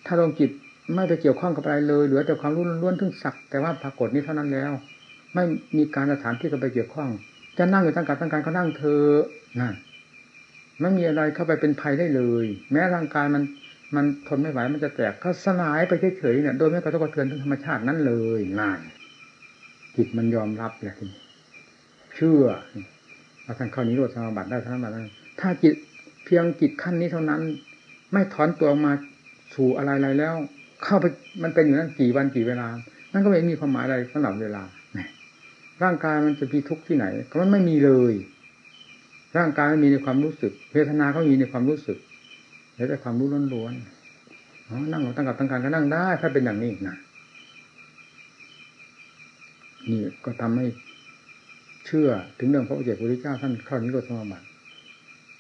ถ้าลงจิตไม่ไปเกี่ยวข้องกับอะไรเลยเหลือแต่ความรู้ล้วนๆทึ่งสัก แต่ว่าปรากฏนี้เท่านั้นแล้ว ไม่มีการสถานที่จะไปเกี่ยวข้อง จะนั่งอยู่ตั้งการตั้งการก็นั่งเธอนั่นไม่มีอะไรเข้าไปเป็นภัยได้เลย แม้ร่างกายมัน มันทนไม่ไหวมันจะแตกก็สลายไปเฉยๆเนี่ยโดยไม่กระทบกระเทือนทั้งธรรมชาตินั้นเลยนั่นจิตมันยอมรับแหละทีเชื่อว่าท่านเข้านิโรธสมาบัติได้ท่านมาได้ถ้าจิตเพียงจิตขั้นนี้เท่านั้น ไม่ถอนตัวออกมาสู่อะไรๆแล้ว เข้าไปมันเป็นอยู่นั้นกี่วันกี่เวลา นั่นก็ไม่มีความหมายอะไรสำหรับเวลาร่างกายมันจะมีทุกข์ที่ไหนก็มันไม่มีเลย ร่างกายไม่มีในความรู้สึกเวทนาก็มีในความรู้สึก แล้วแต่ความรู้ล้วนๆนั่งตั้งกับตั้งการก็นั่งได้ ถ้าเป็นอย่างนี้นะนี่ก็ทำให้เชื่อถึงเรื่องพระเจ้าพุทธเจ้าท่านเข้านิโรธสมบัติ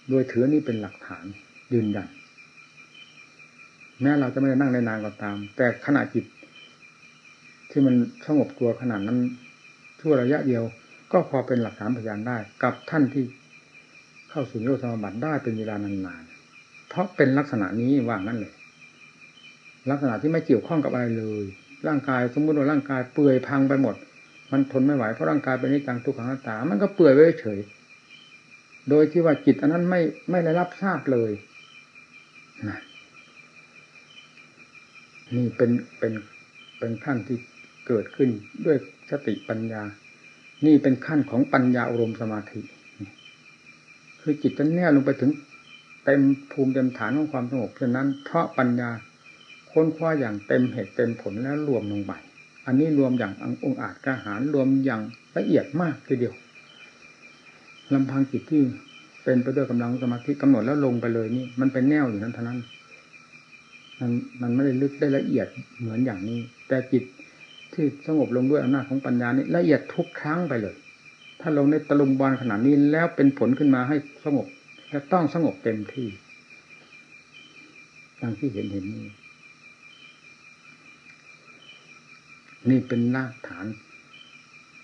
โดยถือนี่เป็นหลักฐานยืนยันแม้เราจะไม่ได้นั่งในนานก็ตาม แต่ขณะจิต ที่มันสงบตัวขนาดนั้นชั่วระยะเดียว ก็พอเป็นหลักฐานพยานได้ กับท่านที่เข้าสู่นิโรธสมบัติได้เป็นเวลานานๆ ราะเป็นลักษณะนี้ว่างั้นเลยลักษณะที่ไม่เกี่ยวข้องกับอะไรเลย ร่างกายสมมติว่าร่างกายเปื่อยพังไปหมด มันทนไม่ไหวเพราะร่างกายเป็นนิจังทุกขังตา มันก็เปื่อยไว้เฉย โดยที่ว่าจิตอันนั้นไม่ไม่ได้รับทราบเลยนะนี่เป็นเป็นเป็นขั้นที่เกิดขึ้นด้วยสติปัญญา นี่เป็นขั้นของปัญญาอารมณ์สมาธิ คือจิตจะแน่ลงไปถึง เต็มภูมิเต็มฐานของความสงบเช่นนั้น เพราะปัญญาค้นคว้าอย่างเต็มเหตุเต็มผลแล้วรวมลงไปอันนี้รวมอย่างองอาจกระหารรวมอย่างละเอียดมากทีเดียวลำพังจิตที่เป็นไปด้วยกำลังสมาธิกำหนดแล้วลงไปเลยนี่ มันเป็นแนวอยู่นั้นเท่านั้น มันมันไม่ได้ลึกได้ละเอียดเหมือนอย่างนี้ แต่จิตที่สงบลงด้วยอำนาจของปัญญานี้ละเอียดทุกครั้งไปเลย ถ้าลงในตะลุมบอลขนาดนี้แล้วเป็นผลขึ้นมาให้สงบ และต้องสงบเต็มที่ดังที่เห็นเห็นนี้นี่เป็นรากฐาน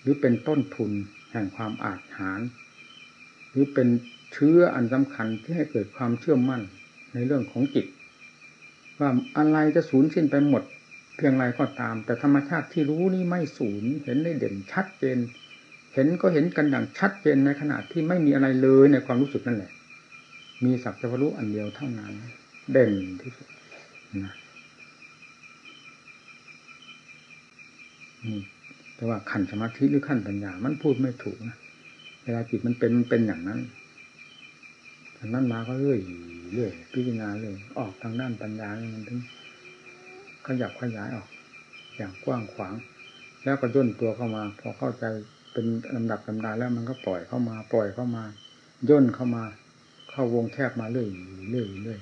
หรือเป็นต้นทุนแห่งความอาจหาร หรือเป็นเชื้ออันสำคัญที่ให้เกิดความเชื่อมั่นในเรื่องของจิต ว่าอะไรจะสูญสิ้นไปหมด เพียงไรก็ตาม แต่ธรรมชาติที่รู้นี่ไม่สูญเห็นได้เด่นชัดเจน เห็นก็เห็นกันอย่างชัดเจนในขณะที่ไม่มีอะไรเลยในความรู้สึกนั่นแหละ มีสักแต่รู้อันเดียวเท่านั้น เด่นที่สุดนะนี่แต่ว่าขั้นสมาธิหรือขั้นปัญญา มันพูดไม่ถูกนะเวลาจิตมันเป็นมันเป็นอย่างนั้นอันนั้นมาก็เรื่อยเรื่อยพิจารณาเลยออกทางด้านปัญญานี่มันถึงขยับขยายออก อย่างกว้างขวาง แล้วก็ย่นตัวเข้ามา พอเข้าใจเป็นลำดับลำดาแล้วมันก็ปล่อยเข้ามา ปล่อยเข้ามา ย่นเข้ามา เข้าวงแคบมาเรื่อยเรื่อยเรื่อย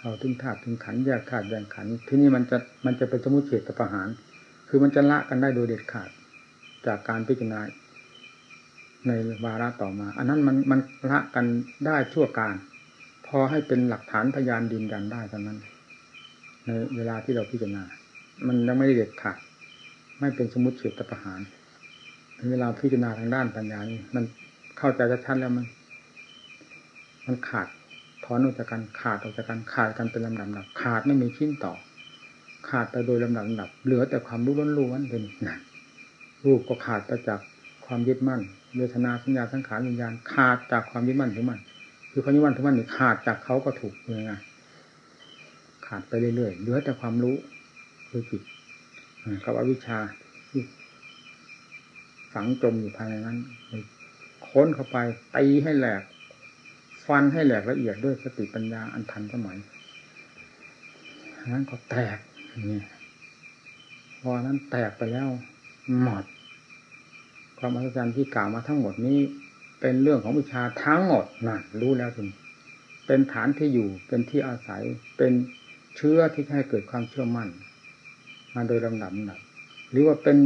เอาถึงธาตุถึงขันแยกธาตุแยกขันที่นี่มันจะมันจะเป็นสมุทเฉตประหาร คือมันจะละกันได้โดยเด็ดขาด จากการพิจารณาในวาระต่อมา อันนั้นมันมันละกันได้ชั่วการ พอให้เป็นหลักฐานพยานดินยันได้เท่านั้น ในเวลาที่เราพิจารณา มันยังไม่ได้เด็ดขาดไม่เป็นสมุติเฉตประหารเวลาพิจารณาทางด้านปัญญานี่มันเข้าใจชัดๆแล้วมัน มันขาดถอนออกจากกันขาดออกจากกันขาดกันเป็นลำดับๆขาดไม่มีชิ้นต่อ ขาดไปโดยลำดับลำดับเหลือแต่ความรู้ล้วนๆเป็นนั่นรูปก็ขาดไปจากความยึดมั่นเวทนาสัญญาสังขารวิญญาณขาดจากความยึดมั่นถือมั่นคือความยึดมั่นถือมั่นนี่ขาดจากเขาก็ถูกเลยไงขาดไปเรื่อยๆเหลือแต่ความรู้คือจิตกับอวิชชาที่ฝังจมอยู่ภายในนั้นค้นเข้าไปตีให้แหลก ฟันให้แหลกละเอียดด้วยสติปัญญาอันทันสมัยนั้นก็แตกนี่พอนั้นแตกไปแล้วหมดความอัศจรรย์ที่กล่าวมาทั้งหมดนี้ เป็นเรื่องของวิชาทั้งหมดนะรู้แล้วถึงเป็นฐานที่อยู่เป็นที่อาศัยเป็นเชื้อที่ให้เกิดความเชื่อมั่น มาโดยลำดับดับหรือว่าเป็น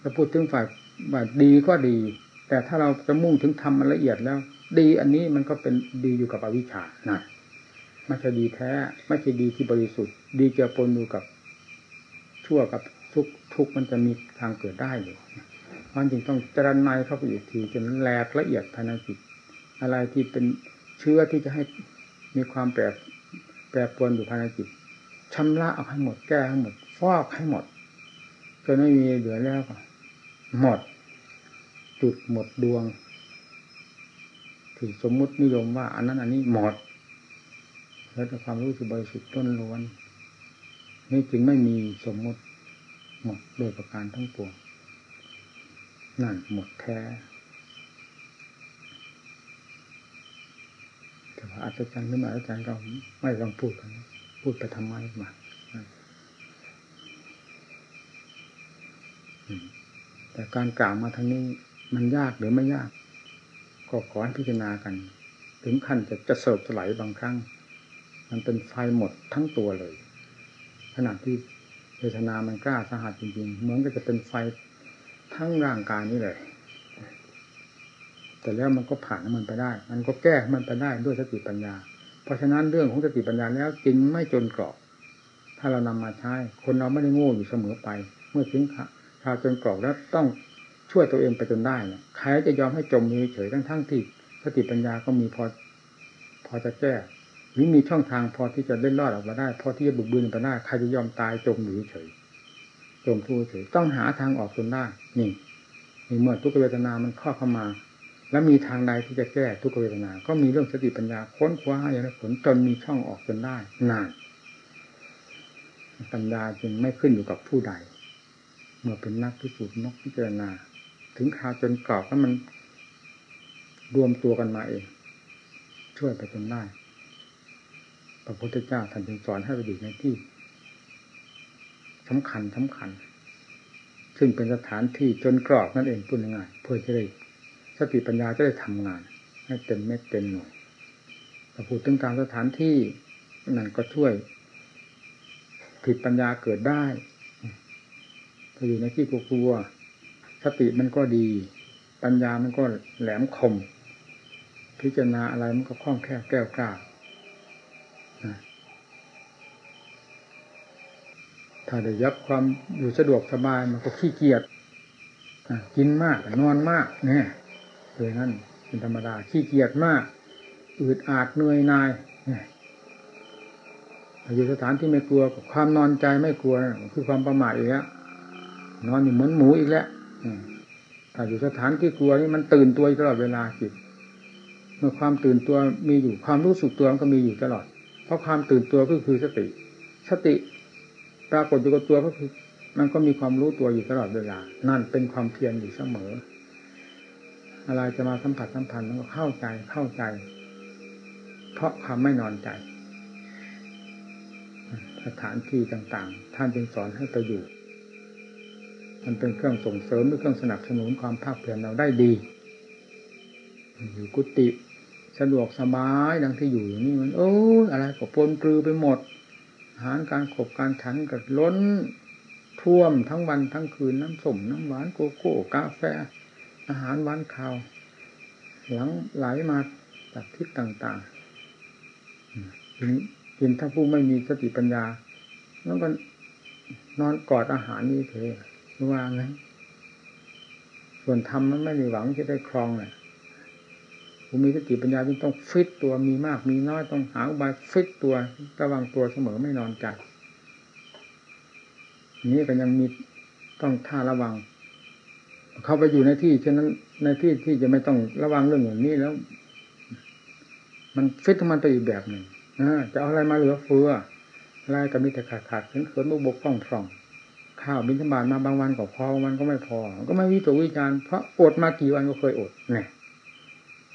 ถ้าพูดถึงฝ่ายว่าดีก็ดี แต่ถ้าเราจะมุ่งถึงทำมันละเอียดแล้ว ดีอันนี้มันก็เป็นดีอยู่กับอวิชชานะไม่ใช่ดีแท้ ไม่ใช่ดีที่บริสุทธิ์ ดีเจือปนอยู่กับชั่วกับทุกทุกมันจะมีทางเกิดได้อยู่มันจึงต้องจรนายเข้าไปอีกทีจนแหลกละเอียดภายในจิตอะไรที่เป็นเชื้อที่จะให้มีความแปรแปรปรวนอยู่ภายในจิตชำระเอาให้หมดแก้ให้หมดฟอกให้หมดจนไม่มีเหลือแล้วก็หมด จุดหมดดวงที่สมมุตินิยมว่าอันนั้นอันนี้หมดแล้วแต่ความรู้สึกบริสุทธิ์ต้นล้วนนี่จึงไม่มีสมมุติหมดโดยประการทั้งปวงนั่นหมดแท้แต่ว่าอัศจรรย์หรือไม่อัศจรรย์เราไม่ต้องพูดกัน พูดไปทำไมมาแต่การกล่าวมาทางนี้ มันยากหรือไม่ยาก ก็ขอให้พิจารณากัน ถึงขั้นจะจะเสบสลายบางครั้ง มันเป็นไฟหมดทั้งตัวเลย ขณะที่เวทนามันกล้าสหัสจริงๆ เหมือนก็จะเป็นไฟทั้งร่างกายนี่เลยแต่แล้วมันก็ผ่านมันไปได้ มันก็แก้มันไปได้ด้วยสติปัญญา เพราะฉะนั้นเรื่องของสติปัญญาแล้วจริงไม่จนกรอบ ถ้าเรานำมาใช้ คนเราไม่ได้โง่อยู่เสมอไป เมื่อถึงคราวจนกรอบแล้วต้อง ช่วยตัวเองไปจนได้เนี่ยใครจะยอมให้จมอยู่เฉยทั้งทั้งที่สติปัญญาก็มีพอ พอจะแก้หรือมีช่องทางพอที่จะเล่นรอดออกมาได้พอที่จะบุกบืนไปได้ใครจะยอมตายจมอยู่เฉยจมทุกข์เฉยต้องหาทางออกจนได้นี่นี่เมื่อทุกขเวทนามันเข้าเข้ามา แล้วมีทางใดที่จะแก้ทุกขเวทนา ก็มีเรื่องสติปัญญาค้นคว้าอย่างนั้นผลจนมีช่องออกจนได้นานปัญญาจึงไม่ขึ้นอยู่กับผู้ใด เมื่อเป็นนักพิสูจน์นักพิจารณา ถึงคราวจนกรอบแล้วมันรวมตัวกันมาเอง ช่วยไปจนได้พระพุทธเจ้าท่านจึงสอนให้ไปอยู่ในที่สำคัญสำคัญ ซึ่งเป็นสถานที่จนกรอบนั่นเองพูดง่ายเพื่อจะได้สติปัญญาจะได้ทำงาน ให้เต็มเม็ดเต็มหน่วยแต่พูดถึงการสถานที่นั่นก็ช่วย ผิดปัญญาเกิดได้ถ้าอยู่ในที่กลัว สติมันก็ดี ปัญญามันก็แหลมคม พิจารณาอะไรมันก็คล่องแคล่วแก้วกล้าถ้าได้ยับความอยู่สะดวกสบายมันก็ขี้เกียจกินมากนอนมากเนี่ยเลยนั่นเป็นธรรมดาขี้เกียจมากอืดอาดเหนื่อยนายอยู่สถานที่ไม่กลัวความนอนใจไม่กลัวคือความประมาทอีกแล้วนอนอยู่เหมือนหมูอีกแล้ว ถ้าอยู่สถานที่กลัวนี่มันตื่นตัวตลอดเวลาจิตเมื่อความตื่นตัวมีอยู่ความรู้สึกตัวมันก็มีอยู่ตลอด เพราะความตื่นตัวก็คือสติ สติปรากฏอยู่กับตัวก็คือ มันก็มีความรู้ตัวอยู่ตลอดเวลา นั่นเป็นความเพียรอยู่เสมอ อะไรจะมาสัมผัสสัมพันธ์มันก็เข้าใจเข้าใจ เพราะความไม่นอนใจ สถานที่ต่าง ๆ ท่านจึงสอนให้ไปอยู่ มันเป็นเครื่องส่งเสริมหรือเครื่องสนับสนุนความภาคเพียรเราได้ดี อยู่กุฏิสะดวกสบายดังที่อยู่อย่างนี้มันโอ้อะไรก็ปนปลือไปหมดอาหารการขบการฉันกับล้นท่วมทั้งวันทั้งคืนน้ำส้มน้ำหวานโกโก้กาแฟ อาหารหวานข้าวหลังไหลมาจากทิศต่างๆกินถ้าผู้ไม่มีสติปัญญา แล้วก็นอนกอดอาหารนี่เถอะ ว่าไงส่วนธรรมมันไม่ได้หวังจะได้ครองเลยผู้มีสติปัญญาจึงต้องฟิตตัวมีมากมีน้อยต้องหาอุบายฟิตตัวระวังตัวเสมอไม่นอนใจนี้ก็ยังมีต้องท่าระวัง เข้าไปอยู่ในที่เช่นนั้นในที่ที่จะไม่ต้องระวังเรื่องอย่างนี้แล้ว มันฟิตมันไปอีกแบบหนึ่งจะเอาอะไรมาเหลือเฟืออะไรก็มีแต่ขาดขาดเขินเขินบกบกฟ่องฟ่อง ข้าวบินธบาตมาบางวันก็พอวันก็ไม่พอ ก็ไม่วิตกวิจารเพราะอดมากี่วันก็เคยอดเนี่ย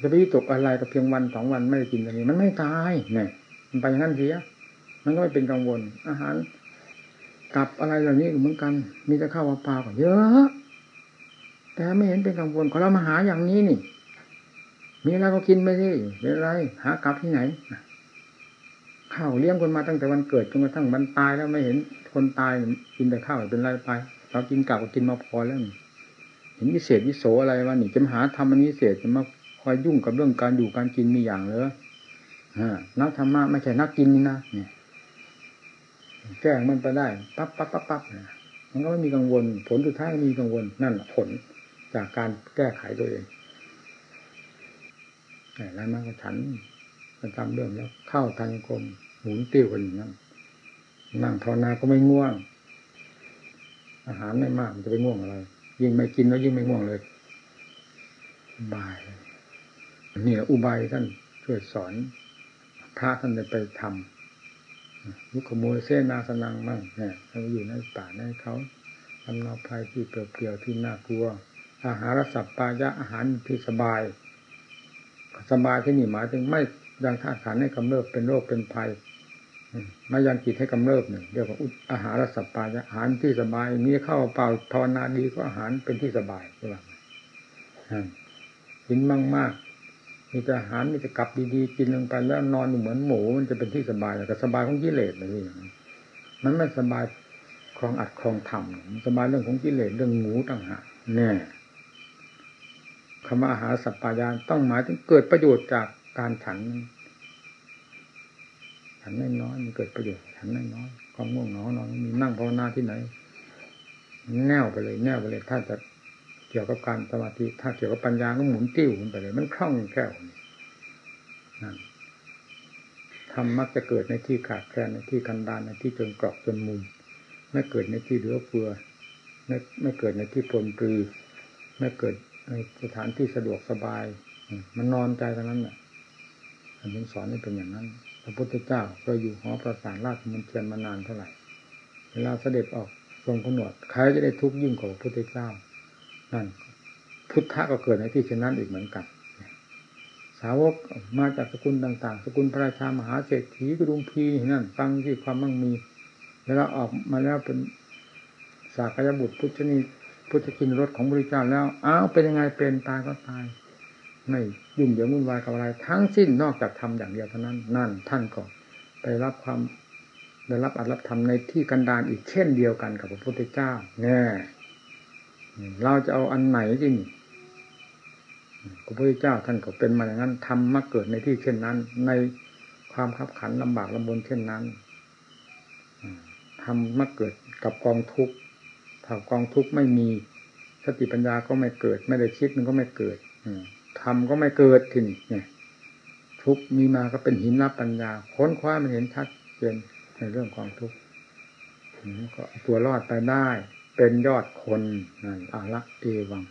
จะไปวิตกอะไรกับเพียงวันสองวันไม่ได้กินอย่างนี้มันไม่ตายเนี่ยมันไปอย่างนั้นเสียมันก็ไม่เป็นกังวล อาหารกับอะไรเหล่านี้เหมือนกัน มีแต่ข้าวเปล่าก็เยอะแต่ไม่เห็นเป็นกังวลขอเรามาหาอย่างนี้นี่ มีอะไรก็กินไปสิเป็นไร หากับที่ไหน ข้าวเลี้ยงคนมาตั้งแต่วันเกิดจนกระทั่งวันตายแล้วไม่เห็นคนตายกินแต่ข้าวเป็นไรไปเรากินกลับก็กินมาพอแล้วเห็นวิเศษวิโสอะไรวะนี่จะมาหาทำมันวิเศษจะมาคอยยุ่งกับเรื่องการอยู่การกินมีอย่างเลยนักธรรมะไม่ใช่นักกินนี่นะเนี่ยแก้มันไปได้ปั๊บปั๊บปั๊บปั๊บมันก็ไม่มีกังวล ผลสุดท้ายมีกังวลนั่นแหละผลจากการแก้ไขตัวเองแล้วมันก็ฉัน ประจำเรื่องแล้ว เข้าทางกรมหมุนติ้วกันอย่างนั้นนั่งภาวนาก็ไม่ง่วง อาหารไม่มากมันจะไปง่วงอะไร ยิ่งไม่กินแล้วยิ่งไม่ง่วงเลยบายนี่อุบายท่านช่วยสอน พระท่านจะไปทำยุคขโมยเส้นนาสนังมั่งเนี่ยเราอยู่ในป่าในเขาทำนาภัยที่เปลี่ยวๆที่น่ากลัว อาหารสัพปายะอาหารที่สบาย สบายที่นี่หมายถึงไม่ ยังธาตุขันให้กำเริบเป็นโรคเป็นภัยม่ยังจิตให้กำเริบหนึ่งเรียกว่าอาหารสัพปายะอาหารที่สบาย มีเข้าเปล่าภาวนาดีก็อาหารเป็นที่สบายใช่ไหมกินมากมากมีแต่อาหารมีแต่กลับดีๆกินลงไปแล้วนอนเหมือนหมูมันจะเป็นที่สบายแต่สบายของกิเลสเลยมันไม่สบายคลองอัดคลองทำสบายเรื่องของกิเลสเรื่องหมูต่างหากแน่คำว่าอาหารสัพพายานต้องหมายถึงเกิดประโยชน์จากการฉัน ฉันน้อยมันเกิดประโยชน์ฉันน้อยความง่วงนอนนอนมีนั่งภาวนาที่ไหน แน่วไปเลยแน่วไปเลยถ้าจะเกี่ยวกับการสมาธิถ้าเกี่ยวกับปัญญาก็หมุนติ้วไปเลย มันคล่องแคล่วนั่นทำมักจะเกิดในที่ขาดแคลนในที่กันดานในที่จนกรอบจนมุมไม่เกิดในที่เหลือเฟือไม่ไม่เกิดในที่ปนปลือไม่เกิดในสถานที่สะดวกสบาย มันนอนใจเท่านั้นแหละ ท่านสอนให้เป็นอย่างนั้น พระพุทธเจ้าก็อยู่หอประสานราชมันเทียนมานานเท่าไหร่ เวลาเสด็จออกทรงขนวดใครจะได้ทุกข์ยิ่งกว่าพระพุทธเจ้า นั่น พุทธะก็เกิดในที่เช่นนั้นอีกเหมือนกัน สาวกมาจากสกุลต่าง ๆ สกุลพระราชามหาเศรษฐีกรุงพีนั่นฟังที่ความมั่งมีแล้วออกมาแล้วเป็นสากยบุตรพุทธนีพุทธกินรถของบริจาคแล้ว อ้าวเป็นยังไงเป็นตายก็ตาย ไม่ยุ่งเหยิงวุ่นวายกับอะไร ทั้งสิ้นนอกจากทำอย่างเดียวเท่านั้น นั่นท่านก็ไปรับความได้รับอัตรับธรรมในที่กันดารอีกเช่นเดียวกันกับพระพุทธเจ้าแน่เราจะเอาอันไหนจริงพระพุทธเจ้าท่านก็เป็นมาอย่างนั้นทำมาเกิดในที่เช่นนั้น ในความขับขันลำบากลำบนเช่นนั้นทำมาเกิดกับกองทุกข์ถ้ากองทุกข์ไม่มีสติปัญญาก็ไม่เกิด ไม่ได้คิดมันก็ไม่เกิด ทำก็ไม่เกิดทีนี้เนี่ยทุกมีมาก็เป็นหินรับปัญญา ค้นคว้ามันเห็นชัดเจนในเรื่องของทุกข์ก็ตัวรอดไปได้ เป็นยอดคนนั่นอาละเอวัง